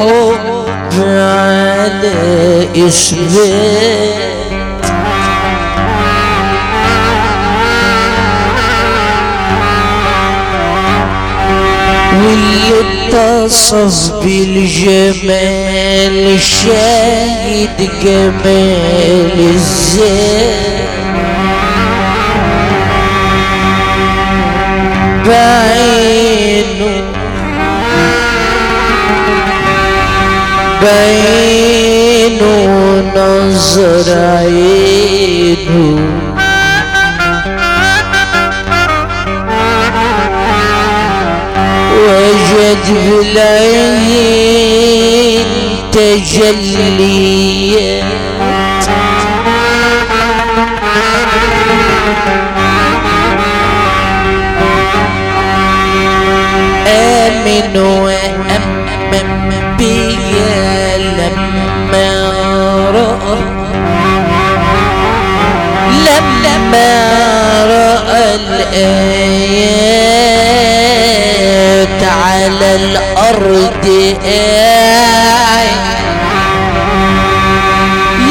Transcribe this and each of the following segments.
الحب على إثبات واللي اتصف بالجمال شاهد جمال الذات بعينه بعينه نظر عينه وجد بالعين تجليات آمن وأمن لما رأى الآيات على الأرض آية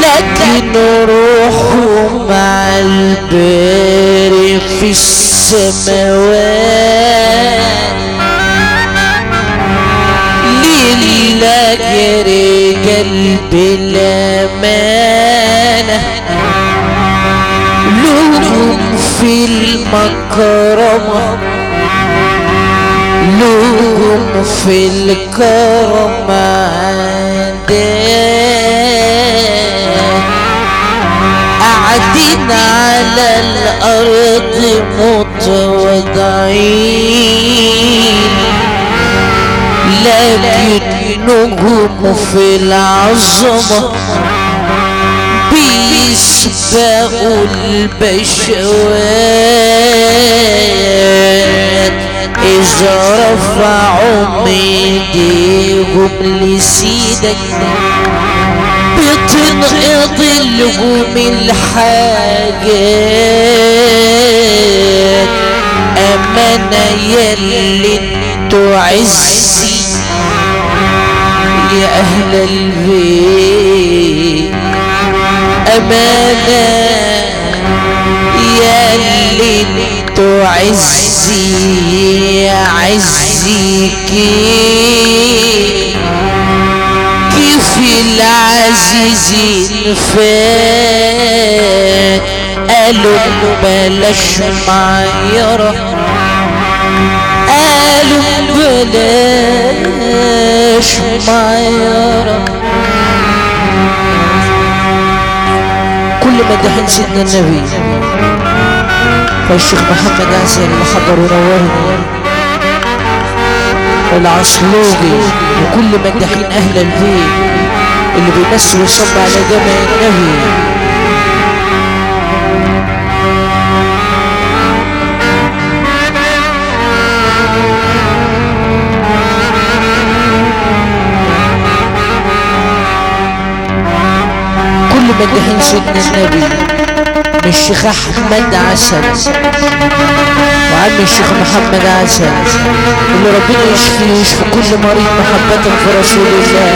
لكن روحه مع الباري في السماوات. لله جري قلب الأمانة في المكرمة. لهم في الكرم قاعدين على الأرض متوضعين. لكنهم في العظمة. بيسبقوا البشوات. إذا رفعوا ايديهم لسيدك بتنقض لهم الحاجات. أمانة يلي تعزي يا أهل البيت. أمانة يا اللي تعزي يا عزيكي كيف العزيزين فات قالوا بلاش معيرة قالوا بلاش معيرة كل ما سيدنا النبي. فالشيخ محمد عسل اللي حضر ونورني العصلوجي وكل مدحين أهل البيت اللي بيمثل ويصب على جمع النبي. مدحين سيدنا النبي من الشيخ أحمد عسل. وعم الشيخ محمد عسل. اللي ربنا يشفيه ويشفي كل مريض محبة في رسول الله.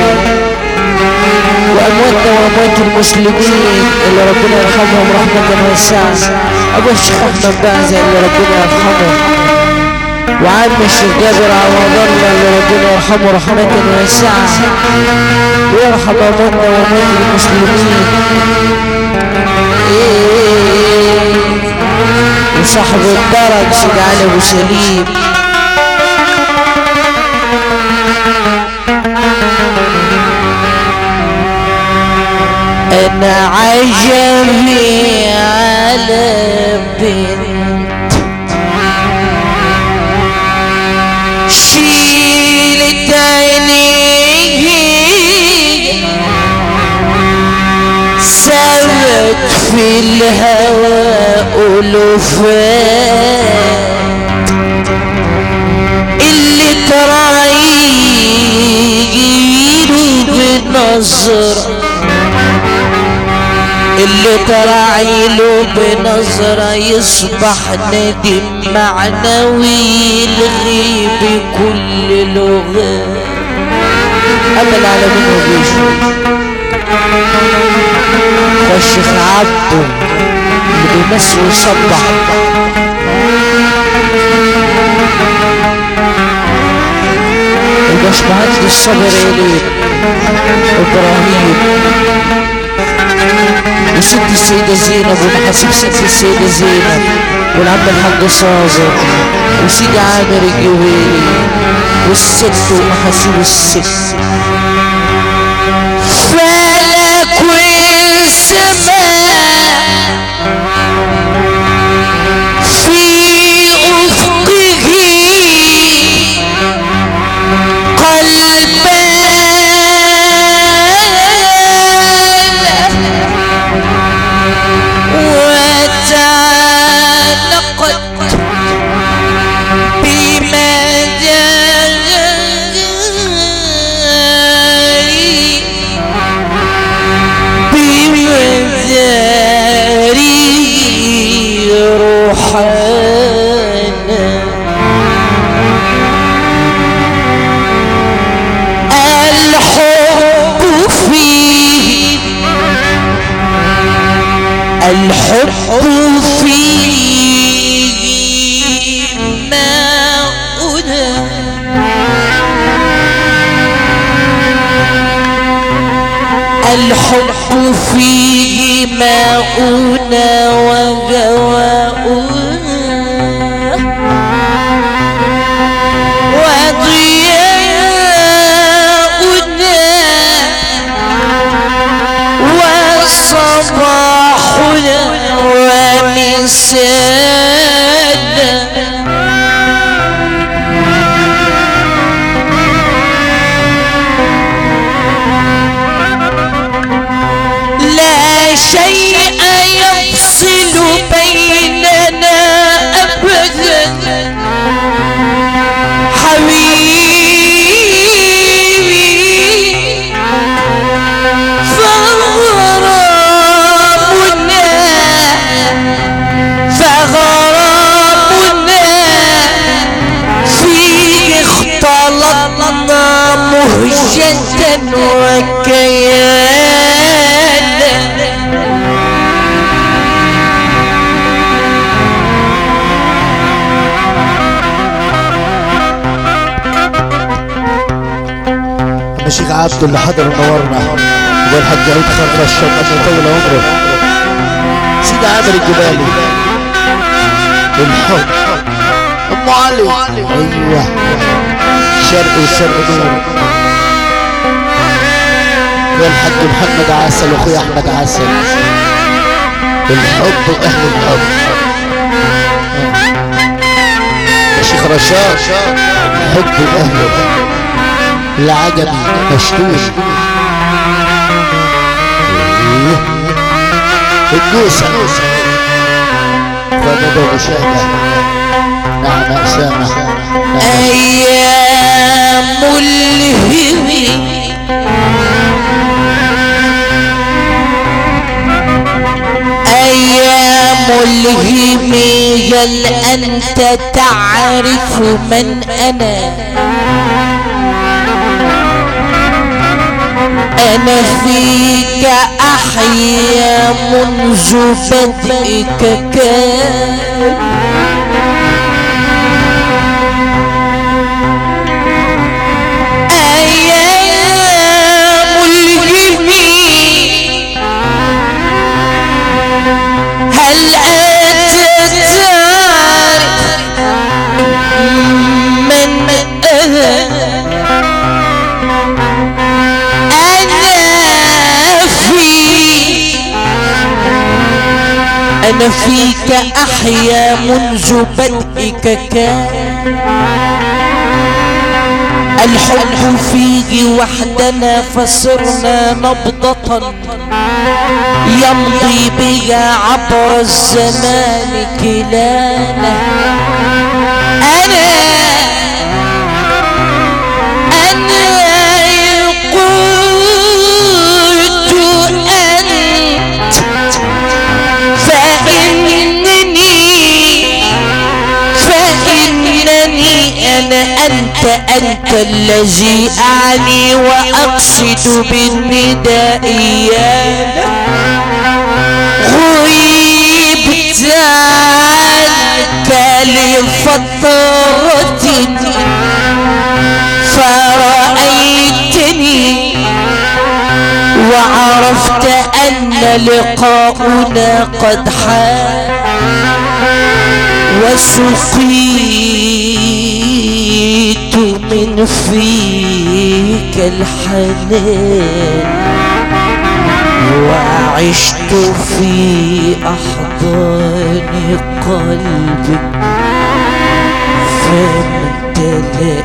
وامواتنا وأموات المسلمين اللي ربنا يرحمهم رحمة واسعة. أبو الشيخ أحمد بعزة اللي ربنا يرحمه. وعم الشيخ جابر عوض الله اللي ربنا يرحمه رحمة واسعة ويرحم امواتنا واموات المسلمين. وصاحب الدرج سيد علي أبو سليم. أنا عجبي على بنت الهواء ألوفات اللي تراعيله بنظرة اللي تراعيله بنظرة يصبح ندم معنوي يلغي بكل امل على منه بيجي والشيخ عبده اللي بيمس ويصبح الباشمهندس صبر إليه إبراهيم. وست السيدة زينب ومحاسب ست السيدة زينب والعم الحاج صابر وسيدي عامر الجويري والست ومحاسيب الست. الحب فيه ماؤنا. الحب وجواؤنا عبده اللي حضر ونورنا والحاج عيد الشام الله يطول عمره. سيدي عامر الجبالي. الحب أم علي. أيوه. شرق وشرق نور. والحاج محمد عسل واخويا أحمد عسل. الحب وأهل الحب. يا شيخ رشاد. الحب. واهله العجمي مشدود الجوسة. فندق مشاهدة نعم أسامة. أيام الهم أيام الهم هل أنت تعرف من أنا؟ أنا فيك أحيا منذ بدئك كان. أنا فيك أحيا منذ بدئك كان. الحب فيه وحدنا فصرنا نبضة. يمضي بها عبر الزمان كلانا. أنت أنت الذي أعني وأقصد بالنداء إيانا غيبت عنك لفترة فرأيتني وعرفت أن لقاؤنا قد حان وسقيت. من فيك الحنان وعشت في أحضان قلبك فامتلأت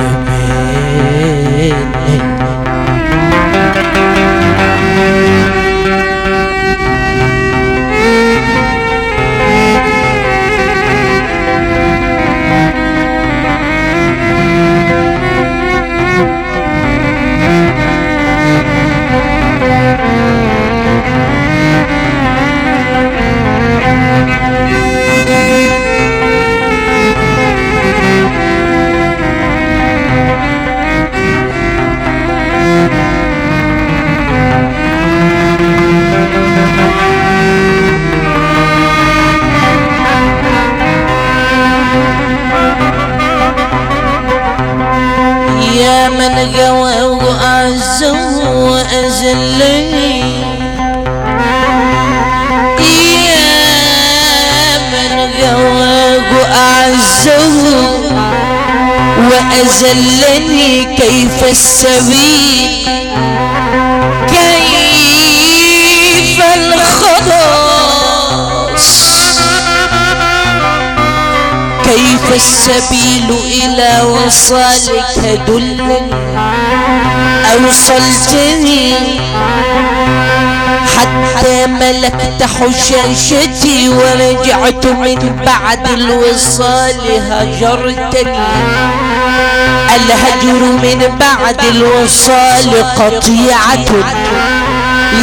أمانا كيف السبيل إلى وصالك دلني أوصلتني حتى ملكت حشاشتي ورجعت من بعد الوصال هجرتني. الهجر من بعد الوصال قطيعة.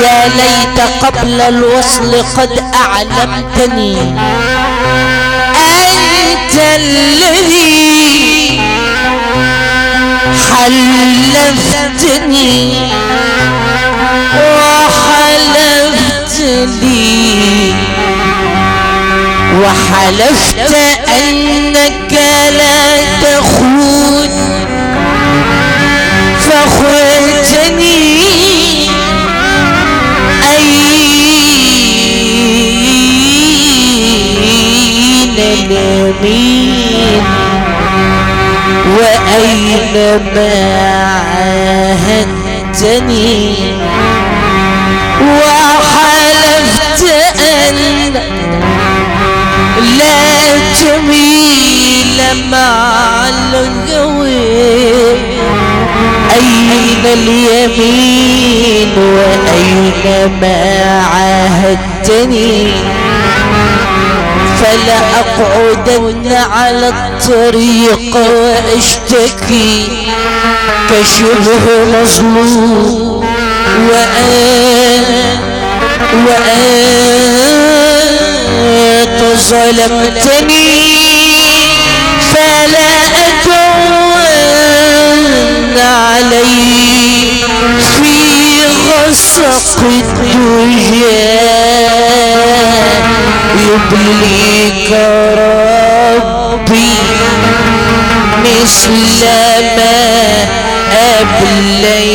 يا ليت قبل الوصل قد أعلمتني. الذي حلفتني وحلفت لي وحلفت أنك أين اليمين وأين ما عاهدتني وحلفت أن لا جميل مع الجوي أين اليمين وأين ما عاهدتني فلا أقعدن على الطريق وأشتكي كشبه مظلوم وأنا وأنت ظلمتني فلا أدون علي في غسق الدجى يبليك ربي مثل ما أبليتني.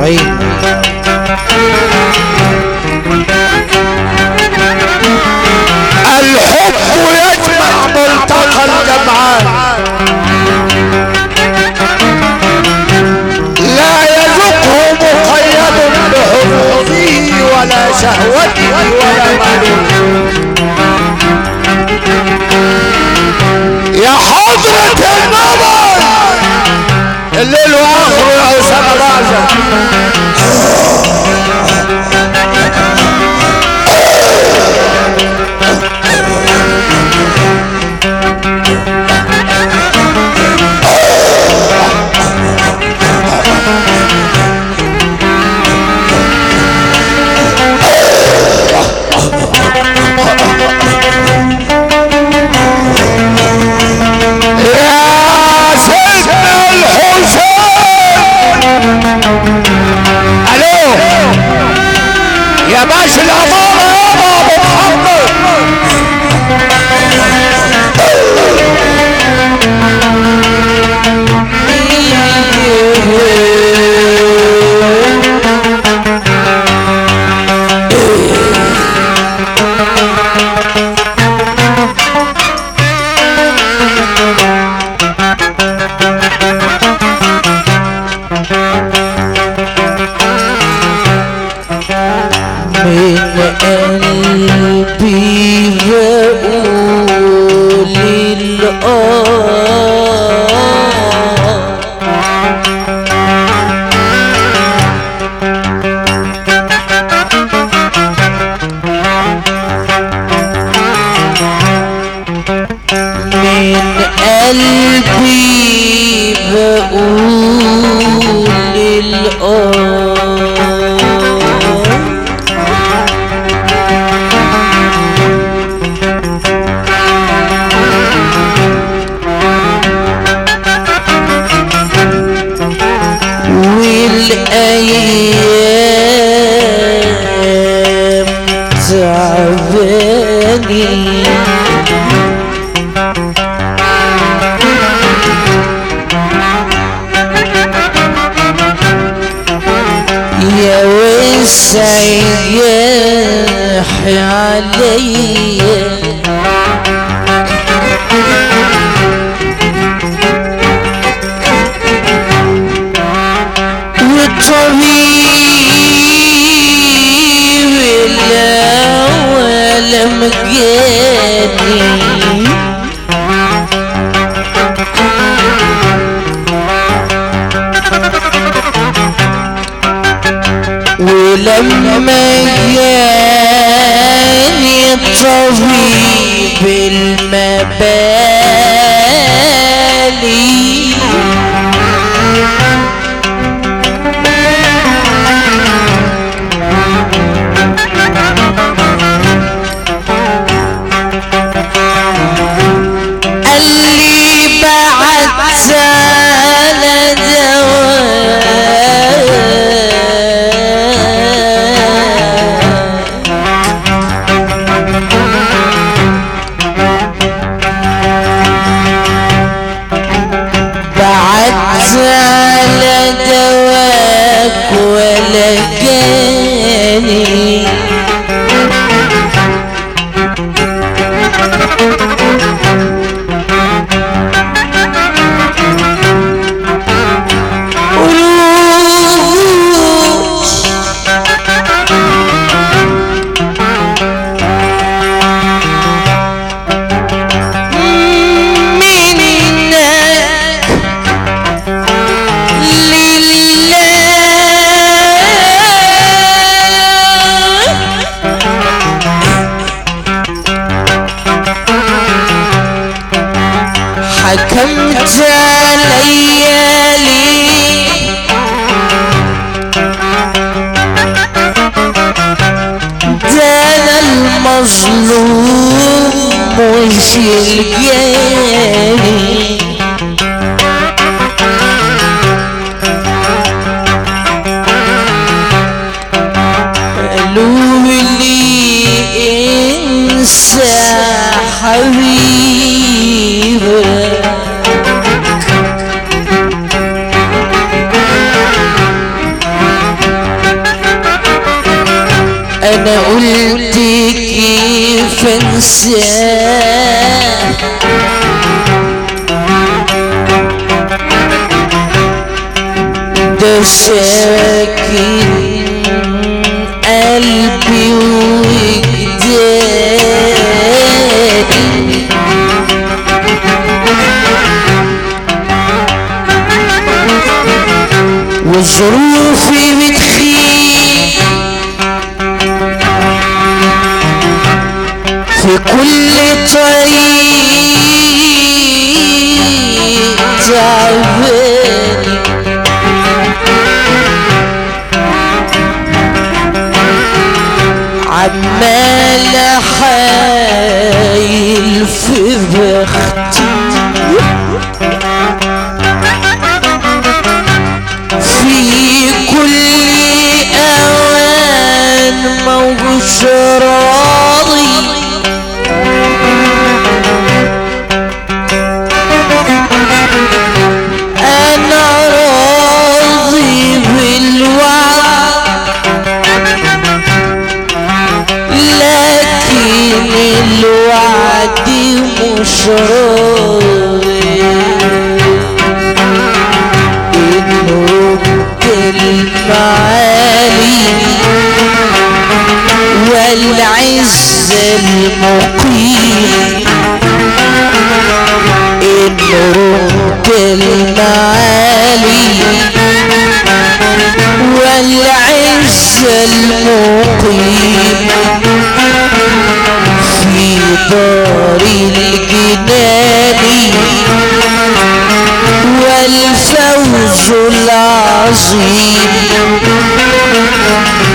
طيب. ولا شهوته ولا ماله يا حضرة النظر الليل واخره يا راجع قلبي وسع جاحي عليا والطبيب الأول مجاني ولما جاني طبيب المبالي انسى حبيبك أنا قلت كيف انساه ده ساكن وظروفي بتخيل في كل طريق تعباني عمال حايل في بختي. راضي. أنا راضي بالوعد لكن الوعد مش راضي في دار الجنان والفوز العظيم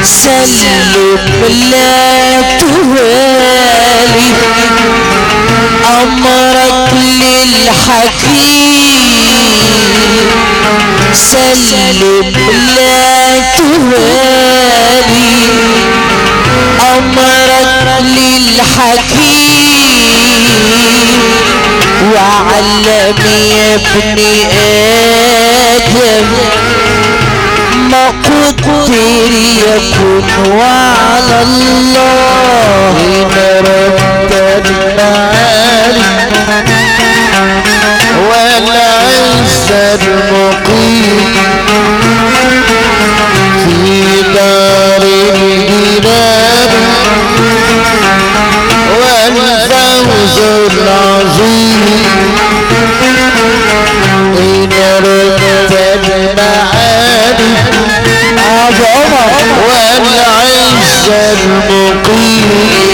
سلم لا توالي أمرك للحكيم سلم لا توالي. أمرك للحكيم وعلم يا ابن آدم ما قدر يكون وعلى الله. مرتب المعالي والعز المقيم المقيم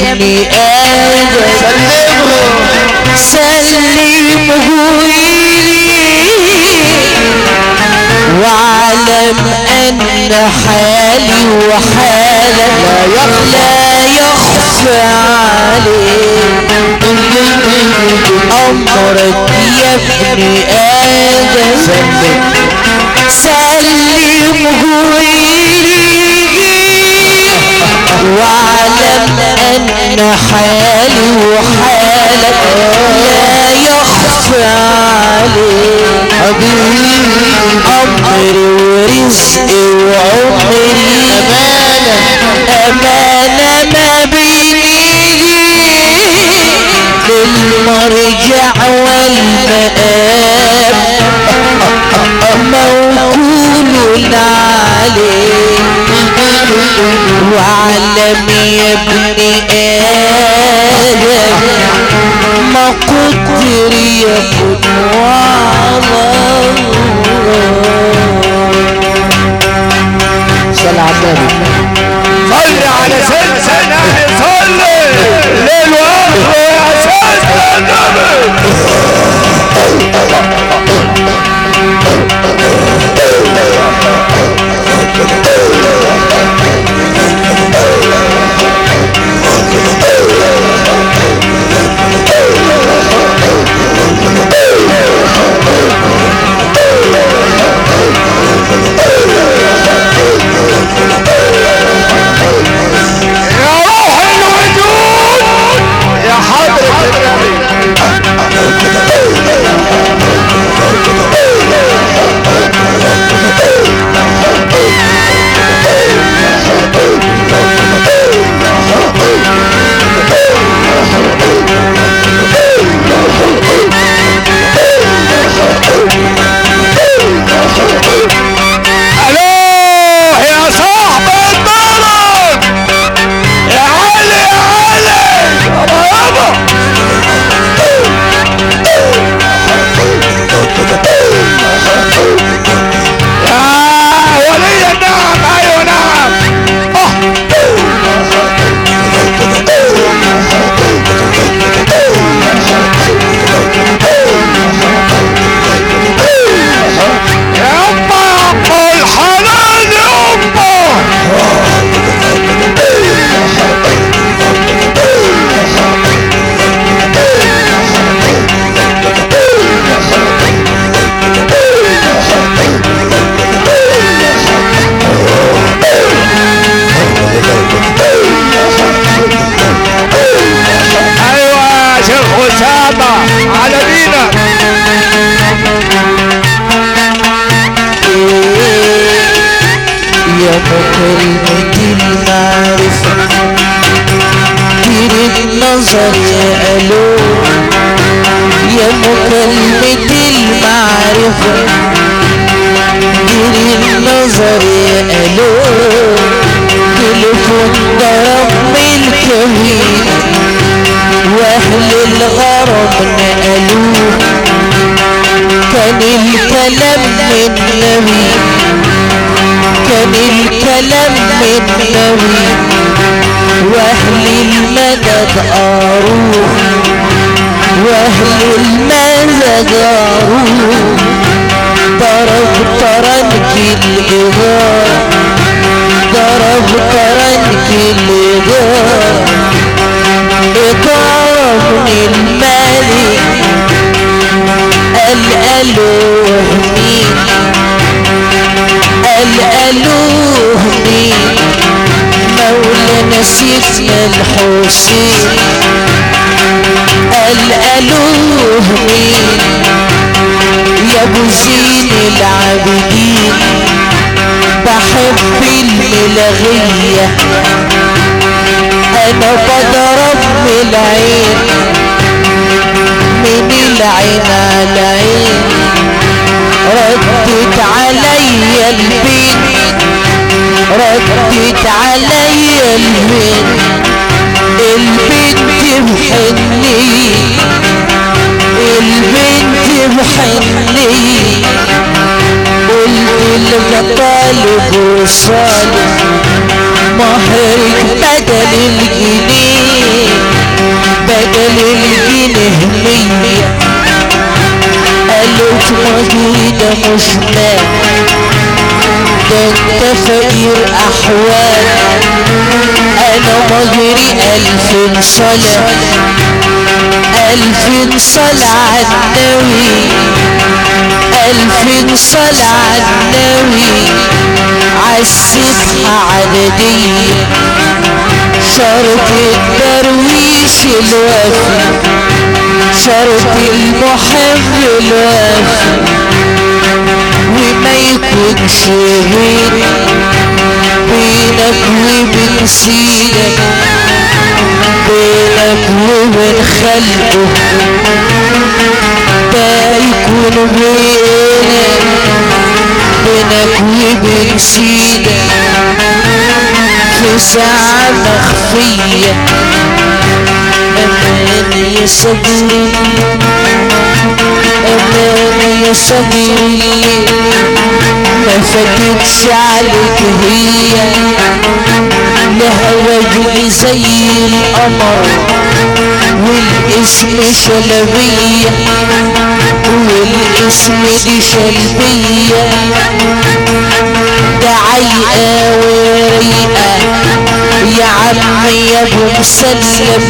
يا ابن آدم سلمه إلي واعلم أن حالي وحالك لا يخفى عليك أمرك يا ابن آدم سلمه واعلم أن حالي وحالك لا يخفى عليك حبيبي أمري ورزقي وعمري. أمانة ما بيني. للمرجع والمآب. موكول عليه. واعلم الألوه مين الألوه مين مولانا سيدنا الحسين. الألوه مين يا أبو زين العابدين. بحب الملغية. أنا بضرب من العين. من العين على البين ردت عليا البين البنت بحني البنت بحني قلت المطالب وصالح مهرك بدل الجنيه بدل الجنيه مية قالت مجيدة مش انت فقير أحوال. أنا مجري ألف صلاة. ألف صلاة على ألف صلاة على النبي. عددية شرط الدرويش الوفي. شرط المحب الوفي. بين بينك وبين سيدك بينك وبين خلقه ده يكون بينك بينك وبين سيدك في ساعة مخفية أمان يا صدري أمان يا صدري ما فاتتش عليك هي لها وجه زي القمر والاسم شلبية. والاسم دي شلبية. ده وريقة يا عمي ابو مسلم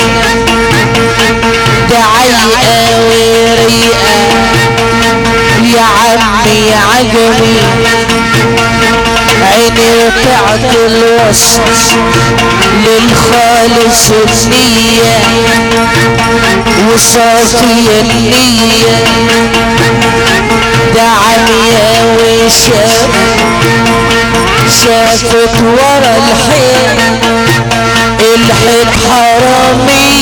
ده وريقة يا عمي يا عجمي عيني وقعت الوسط للخالص النية وصافية النية. ده عمية وشاف شافت ورا الحيط الحيط حرامي.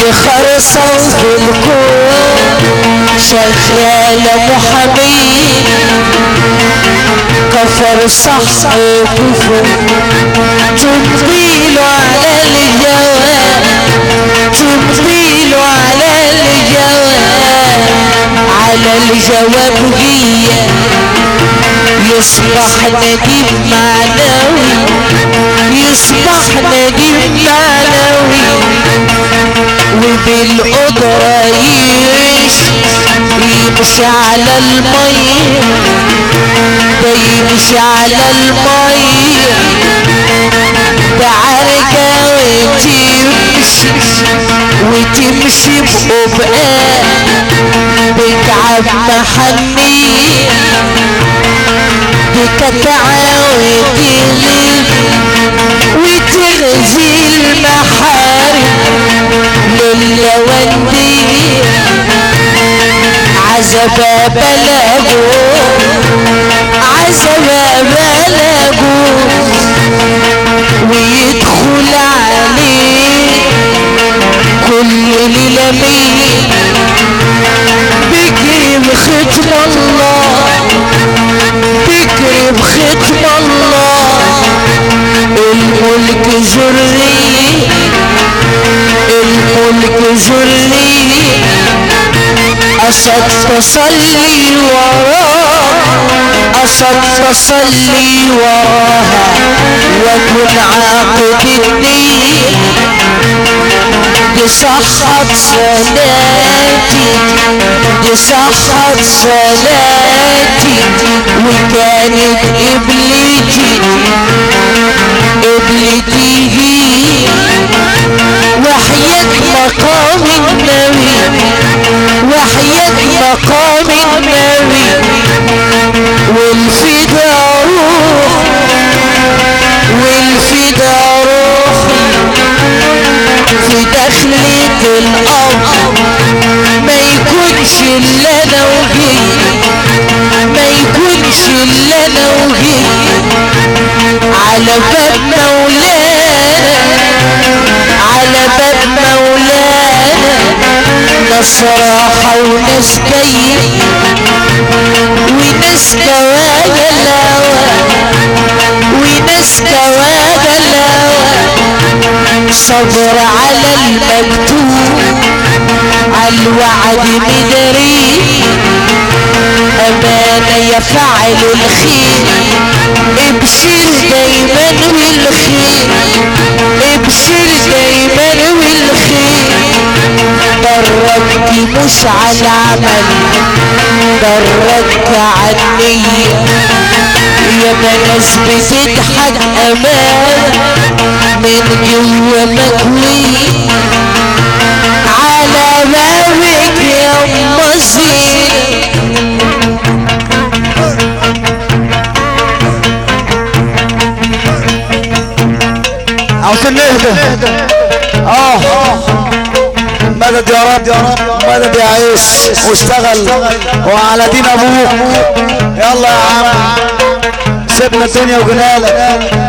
بخرصة في الكون شغالة محامي كفر صحبه تمضيله على الجواب تمضيله على الجواب على الجواب هي يصبح نديم معنوي يصبح نديم معنوي. يمشي على المية ده يمشي على المية. ده عرجة وتمشي وتمشي بقبقاء بتعب محنية بتكعى وتغيب وتغزي المحارم. للوندية عزب بلغوا عزب بلغوا ويدخل عليه كل ليلة بيجري بختم الله بيجري بختم الله. الملك جري الملك جري. صلي وراها أصل صلي وراها وكن عاقب الدين. دي صحت صلاتي صحت صلاتي وكانت قبلتي باب مولانا على باب مولانا ناس راحة وناس جاية وناس كواجا الهوى وناس كواجا الهوى صبر على المكتوب على الوعد مدري أمانة يفعل الخير. ابشر دايما بالخير. ابشر دايما بالخير. درجتي مش على العمل درجت على النية يا ناس بتضحك أمان. من جوا مكوي. على بابك يا مصير. عاوزين نهدى. آه. مدد يا رب يا رب مدد يا عيش واشتغل. وعلى دين أبوك. يلا يا عم. سيبنا الدنيا وجنالك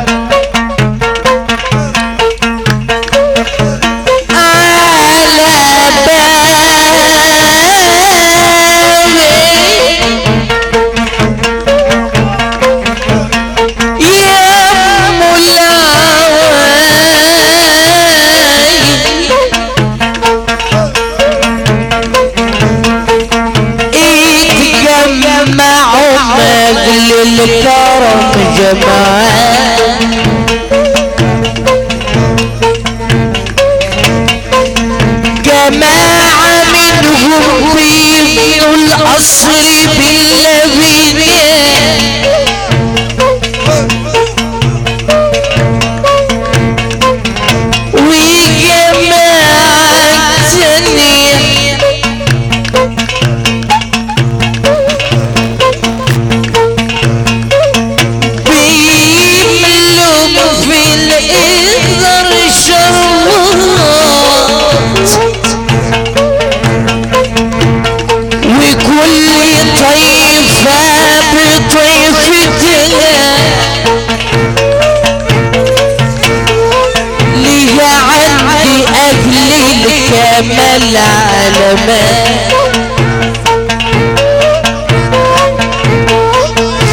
الكمال علامات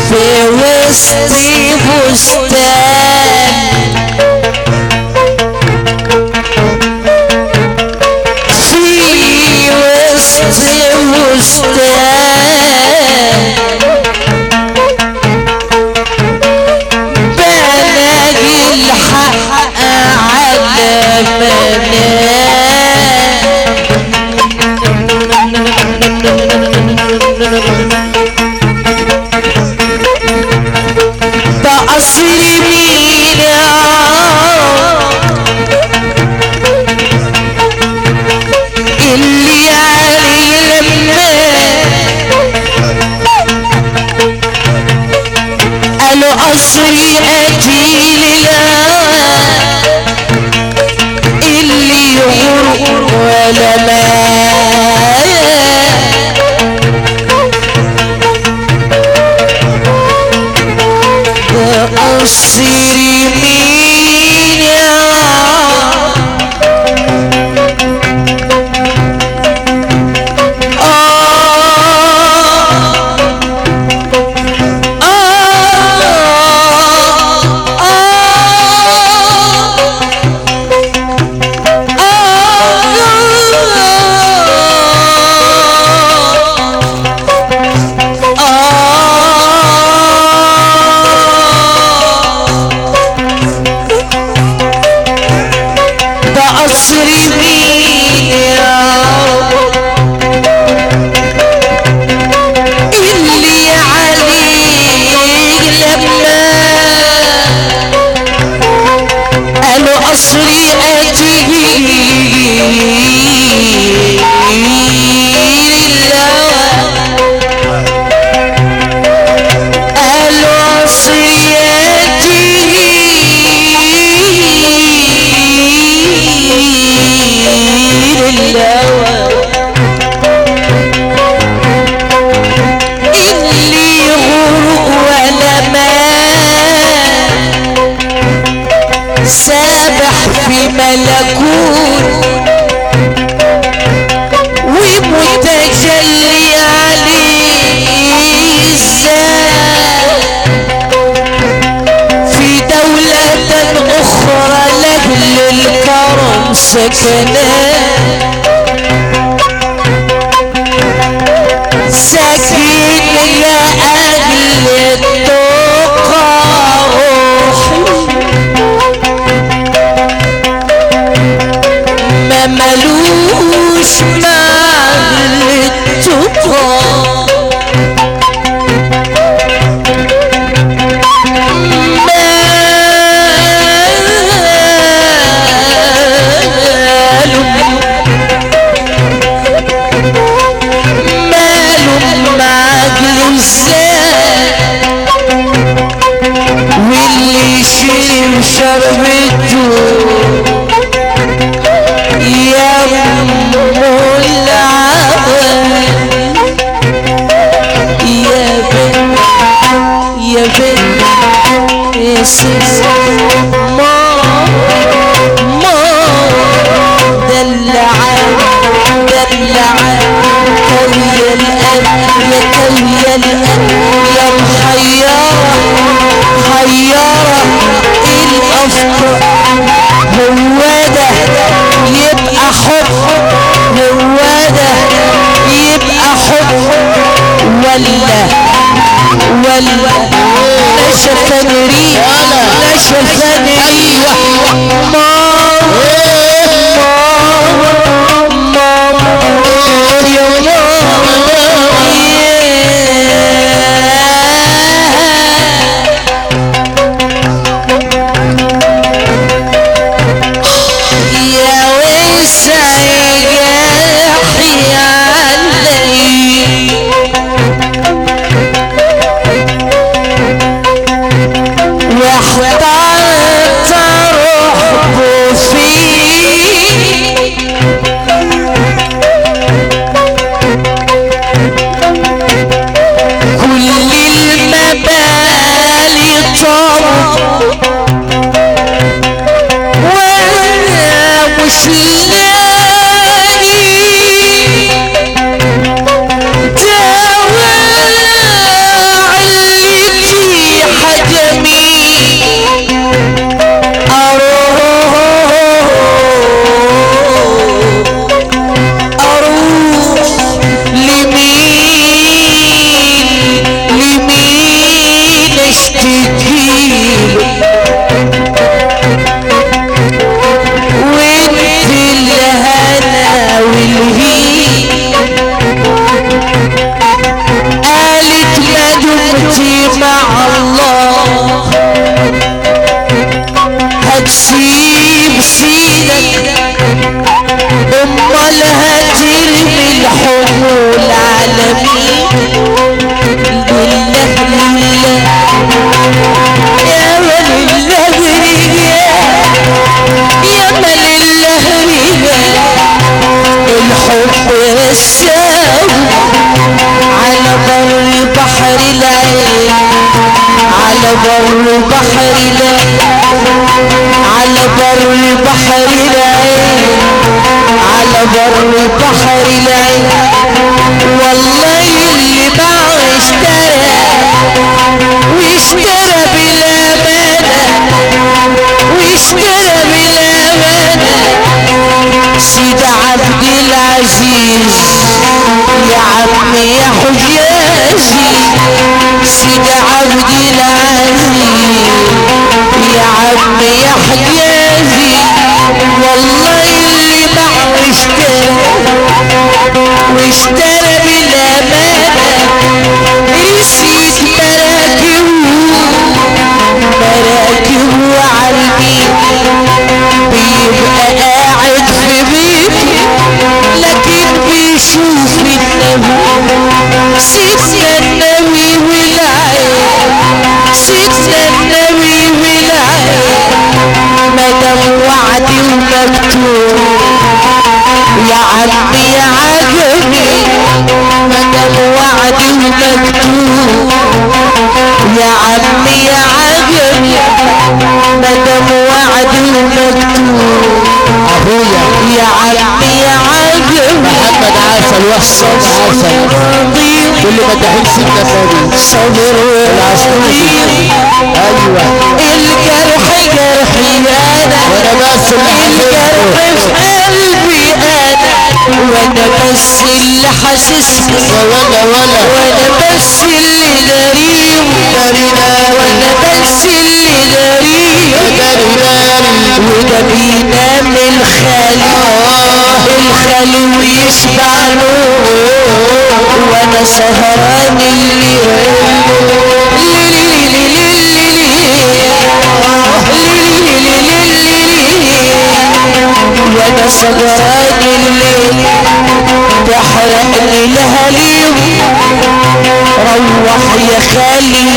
في وسط أصل مين اللي علي لما قالوا أصلي ده friend يا يا عجبي مدام وعدي ومكتوب يا عمي يا عجبي مدام وعدي ومكتوب يا عمي عجب محمد عسل وحسن عسل كل تحب سيدنا النبي صبر العسلوبي أيوه الجرح جرحي أنا وأنا بس الجرح في قلبي وأنا بس اللي حاسسني ولا ولا وأنا بس اللي داريم وأنا بس اللي داري داري وده بينام الخالي الخالي ويشبع نور وأنا سهران الليل سهران الليل تحرقني الهليم روح يا خالي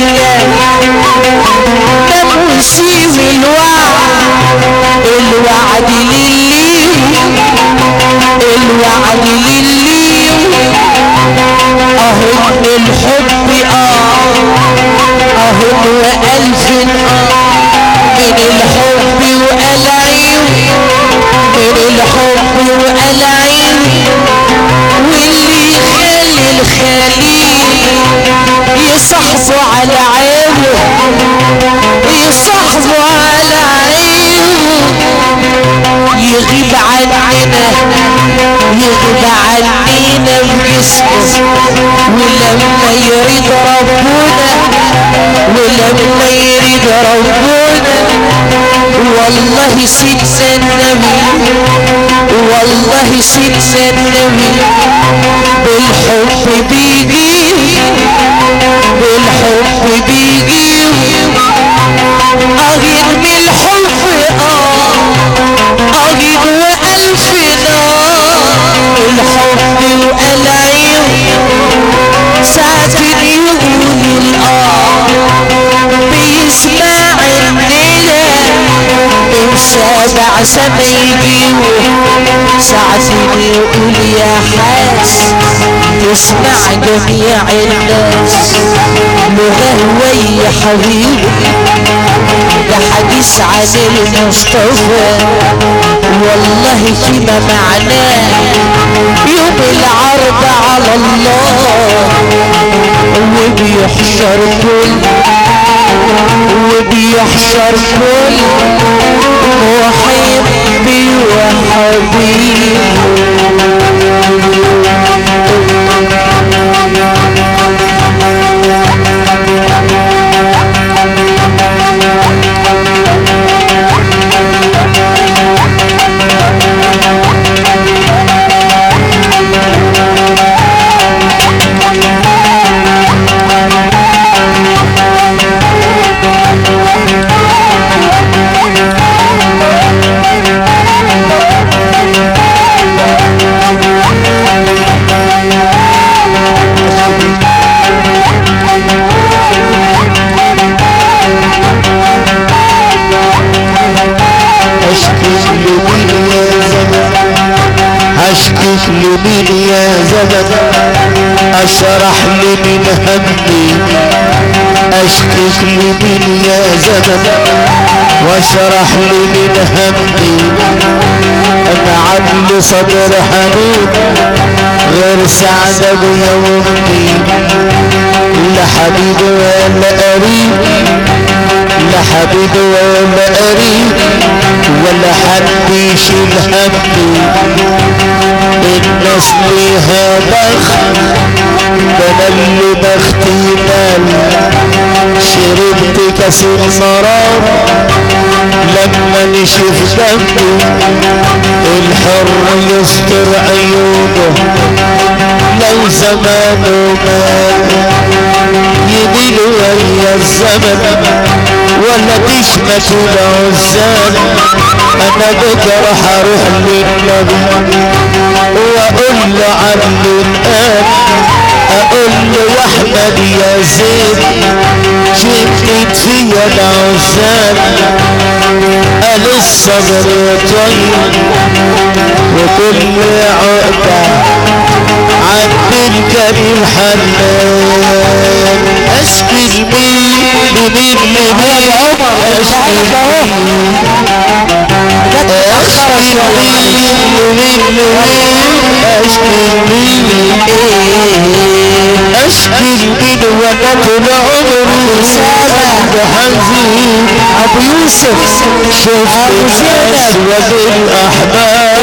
نام وسيب الوعد الوعد للي الوعد للي اهو الحب آه اهو الحب وقلعين واللي يخلي الخليل. يصحبوا على عيبه يصحبوا على عيبه يغيب عننا يغيب عنينا بجسمه ولما يريد ربنا ولما يريد ربنا. والله سيدنا النبي والله سيدنا النبي بالحب بيجي بالحب بيجي. أغير من سابع سميجيوه ساعة يقول يا حاس تسمع جميع الناس لغة يا حبيبي ده حديث عن المصطفى والله فيما معناه يوم العرض على الله وبيحشر كل وبيحشر كل Nabi لمين يا زمن أشرح لي من همي اشكي لمين يا زمن واشرح لي من همي. أنا عندي صدر حنين غير سعد ابويا وامي لا حبيب ولا قريب. لا حبيب ولا قريب ولا حد يشيل همي الناس ليها بخت ده أنا اللي بختي مال شربت كاس المرار لما نشف دمي الحر يستر عيونه. لو زمانه مات يميل ويا الزمن. ولا تشمت العزال أنا بكره هروح للنبي وأقول له عني الآن أقول له يا يا زين شمت فيا العزال قال الصبر طيب وكل عقده عبد الكريم حنان لمين لمين اشكي لمين اشكي لمين لمين لمين اشكي لمين وأنا عمري سابق حزين ابو يوسف. شفت زينب وبالاحباب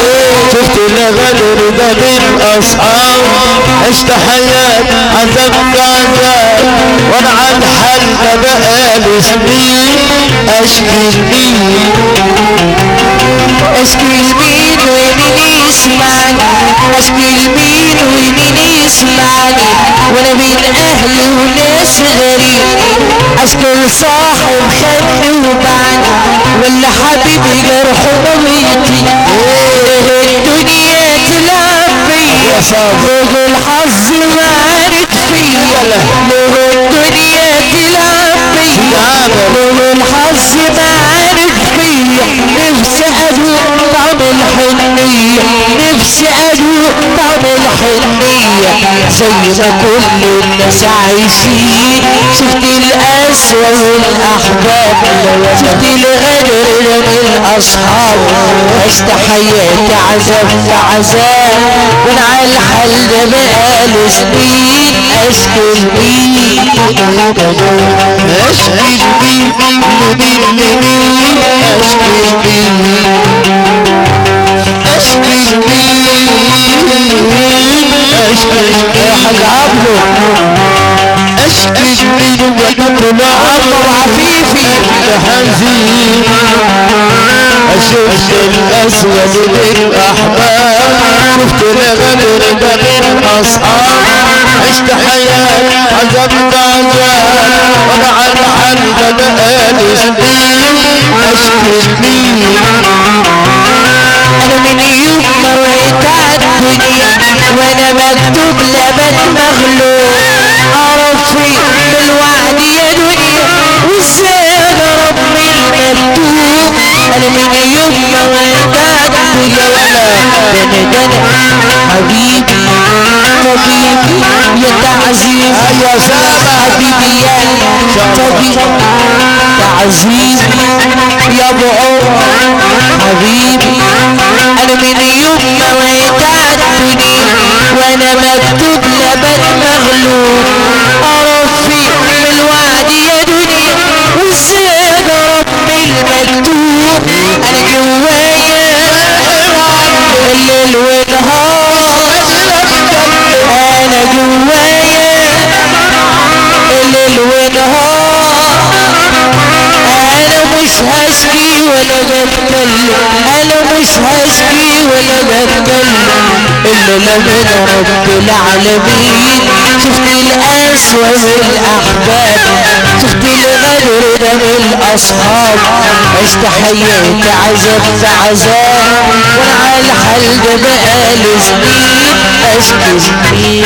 شفت الغدر ده بالاصحاب عشت حياة عذاب عذاب وأنا الحال ده بقالي سنين أشكي لمين أشكي لمين ومين يسمعني أشكي لمين ومين يسمعني وأنا بين أهلي وناس غريب. أشكي لصاحب خدني وبعني ولا حبيبي جرحه ضميتي إيه الدنيا بيا ليه الحظ ما عرف فيا ليه الدنيا بيا ليه الحظ ما عرف فيا نفسي ادوق طعم الحنية نفسي ادوق الحنية زي ما كل الناس عايشين شفت القسوة والاحباب شفت الغدر من الاصحاب عشت حياتي عذاب في عذاب وأنا على الحال ده بقالي سنين اشكي لمين اشكي لمين لمين لمين اشكي لمين شفت الاسود بالاحباب شفت الغدر ده بالاصحاب عشت حياة عذاب عذاب وأنا على الحال بقالي سنين اشكي لمين أنا من يوم ما وعيت وأنا مكتوب لبن مغلوب اعرف في بالوعد يا دنيا وازاي أنا ربي المكتوب أنا من يوم ما وعيت وانا دنا دنا حبيبي طبيبي يا تعزيز أيوه سامع حبيبي يا طبيبي تعزيزي يا ابو عمر. حبيبي أنا من يوم ما وعيت عالدنيا وأنا مكتوب لبن مغلوب أرفي بالوعد يا دنيا وازاي ربي المكتوب. أنا جوايا الليل والنهار. أنا جوايا هشكي ولا بتكلم أنا مش هشكي ولا بتكلم الا لمن رب العالمين شفت الاسوى والاحباب شفت الغدر ده من الاصحاب عشت حياتي عذاب في عذاب وأنا على الحال ده بقالي سنين اشكي سنين